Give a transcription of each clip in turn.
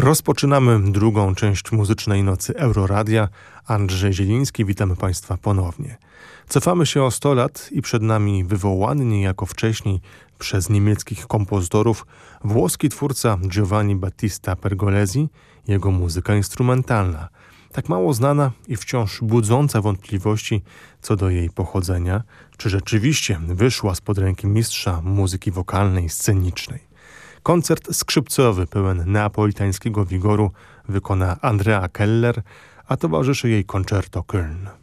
Rozpoczynamy drugą część muzycznej nocy Euroradia. Andrzej Zieliński, witamy Państwa ponownie. Cofamy się o 100 lat i przed nami wywołany niejako wcześniej przez niemieckich kompozytorów włoski twórca Giovanni Battista Pergolesi, jego muzyka instrumentalna, tak mało znana i wciąż budząca wątpliwości co do jej pochodzenia, czy rzeczywiście wyszła spod ręki mistrza muzyki wokalnej scenicznej. Koncert skrzypcowy pełen neapolitańskiego wigoru wykona Andrea Keller, a towarzyszy jej koncerto Köln.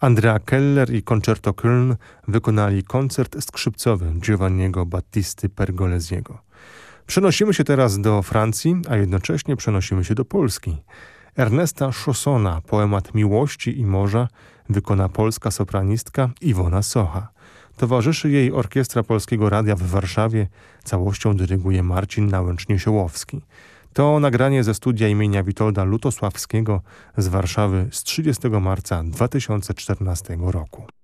Andrea Keller i Concerto Köln wykonali koncert skrzypcowy Giovanniego Battisty Pergolesiego. Przenosimy się teraz do Francji, a jednocześnie przenosimy się do Polski. Ernesta Chaussona, poemat miłości i morza, wykona polska sopranistka Iwona Socha. Towarzyszy jej Orkiestra Polskiego Radia w Warszawie, całością dyryguje Marcin Nałęcz-Niesiołowski. To nagranie ze studia imienia Witolda Lutosławskiego z Warszawy z 30 marca 2014 roku.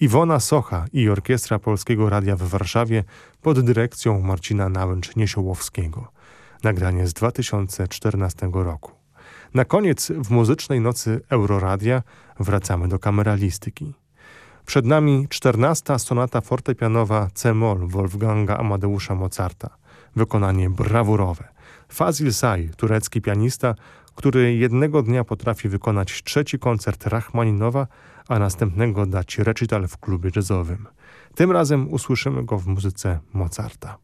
Iwona Socha i Orkiestra Polskiego Radia w Warszawie pod dyrekcją Marcina Nałęcz-Niesiołowskiego. Nagranie z 2014 roku. Na koniec w muzycznej nocy Euroradia wracamy do kameralistyki. Przed nami czternasta sonata fortepianowa C-moll Wolfganga Amadeusza Mozarta. Wykonanie brawurowe. Fazil Say, turecki pianista, który jednego dnia potrafi wykonać trzeci koncert Rachmaninowa, a następnego dać recital w klubie jazzowym. Tym razem usłyszymy go w muzyce Mozarta.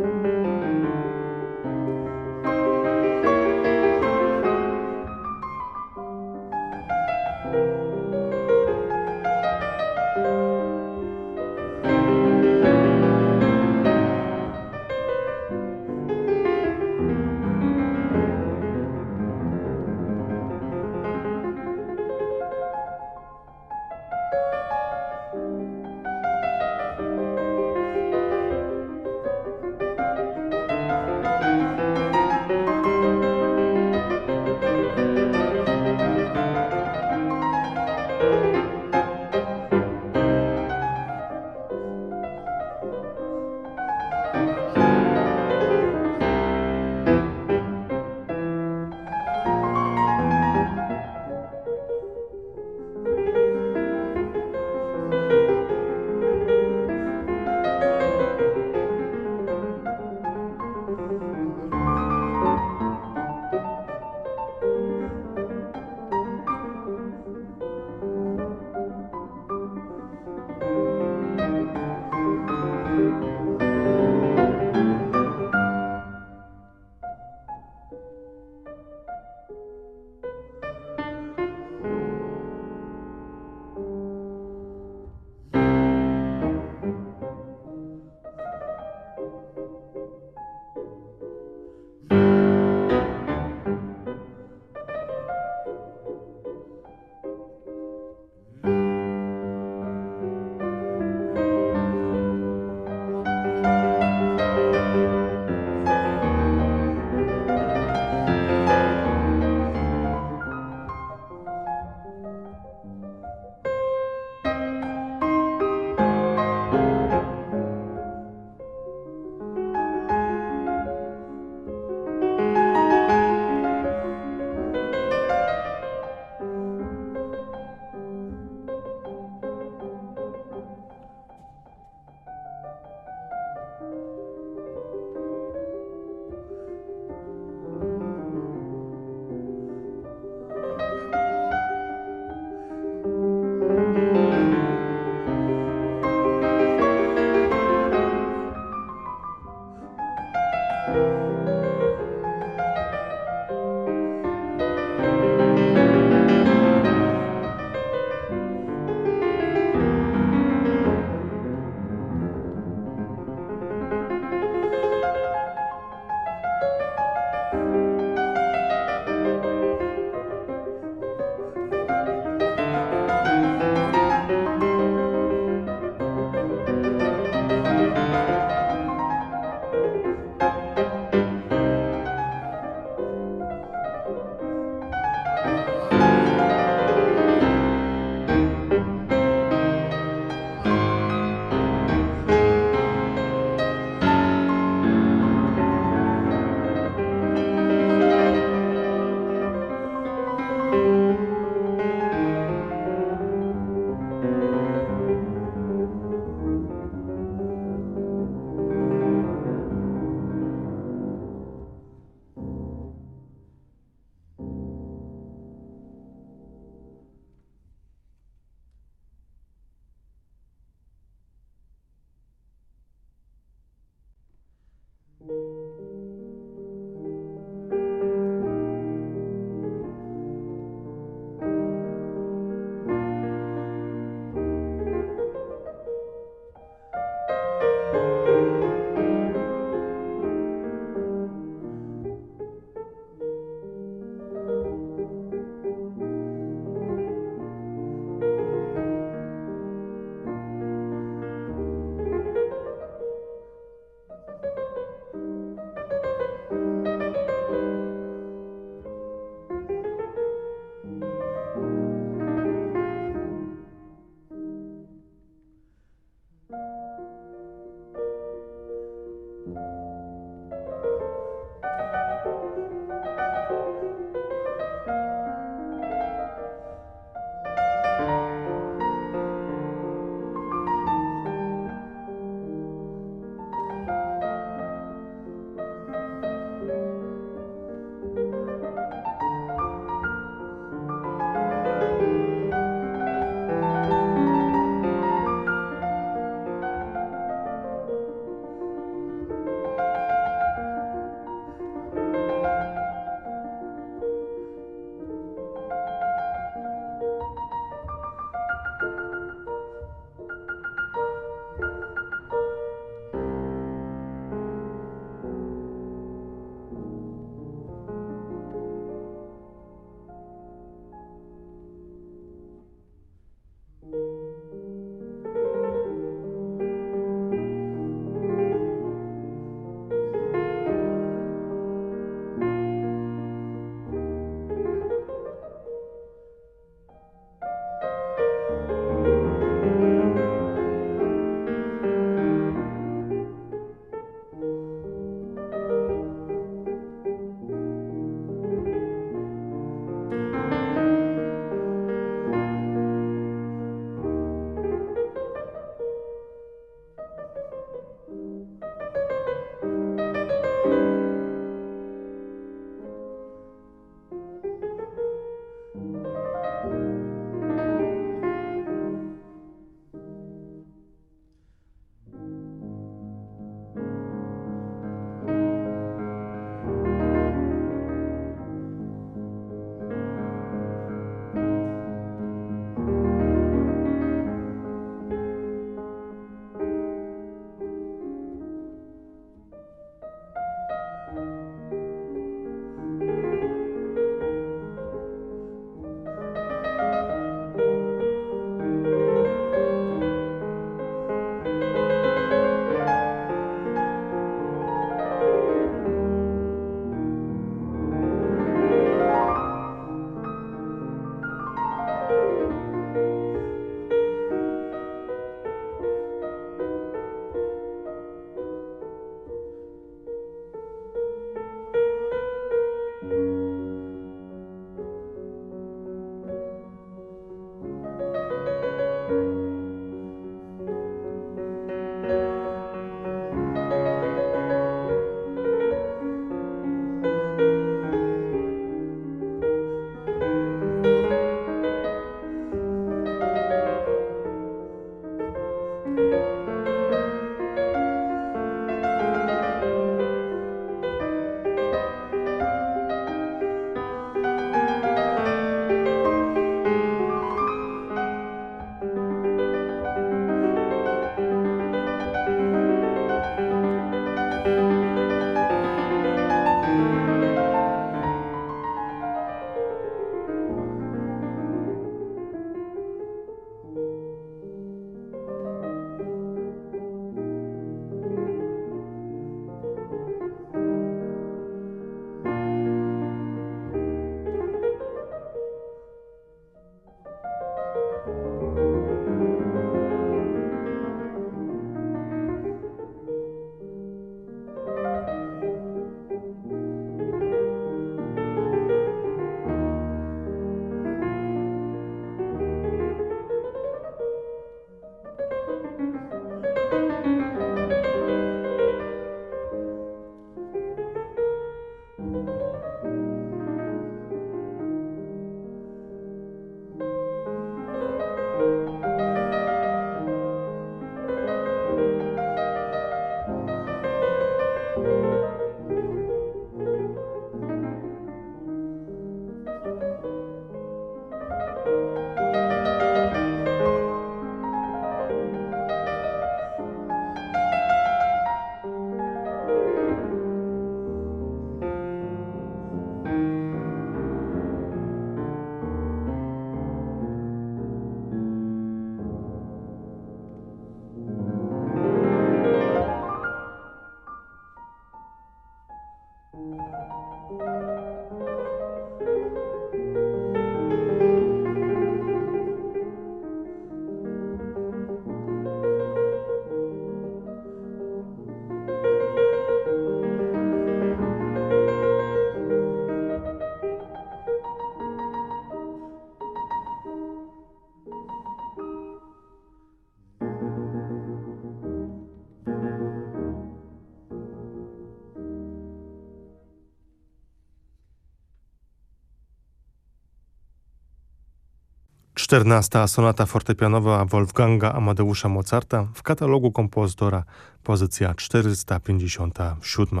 14. sonata fortepianowa Wolfganga Amadeusza Mozarta w katalogu kompozytora pozycja 457.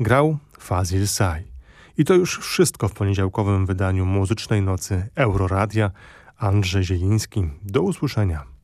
Grał Fazil Say. I to już wszystko w poniedziałkowym wydaniu muzycznej nocy Euroradia. Andrzej Zieliński. Do usłyszenia.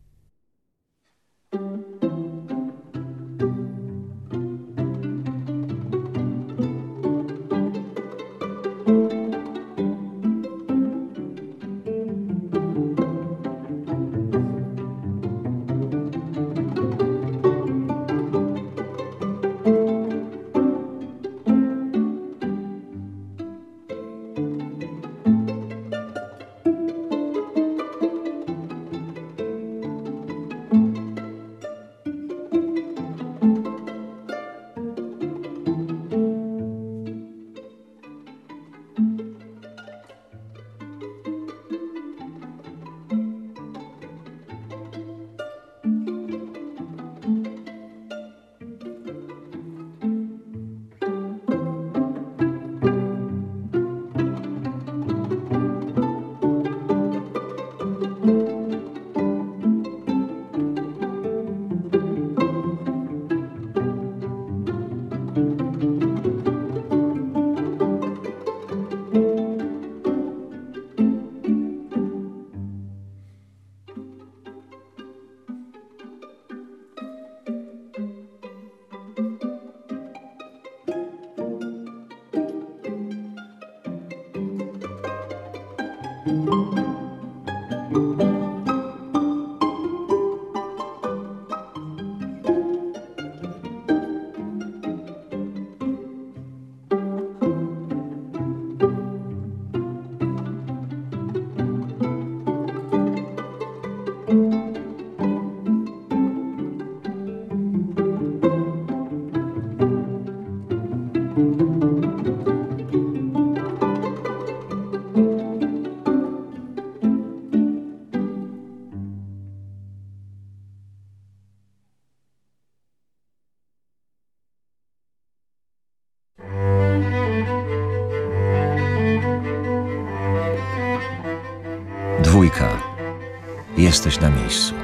Jesteś na miejscu.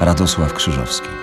Radosław Krzyżowski.